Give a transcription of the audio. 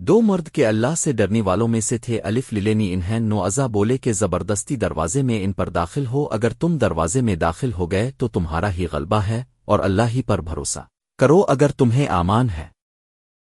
دو مرد کے اللہ سے ڈرنے والوں میں سے تھے الف للینی انہیں نوازا بولے کہ زبردستی دروازے میں ان پر داخل ہو، اگر تم دروازے میں داخل ہو گئے تو تمہارا ہی غلبہ ہے اور اللہ ہی پر بھروسہ۔ کرو اگر تمہیں آمان ہے۔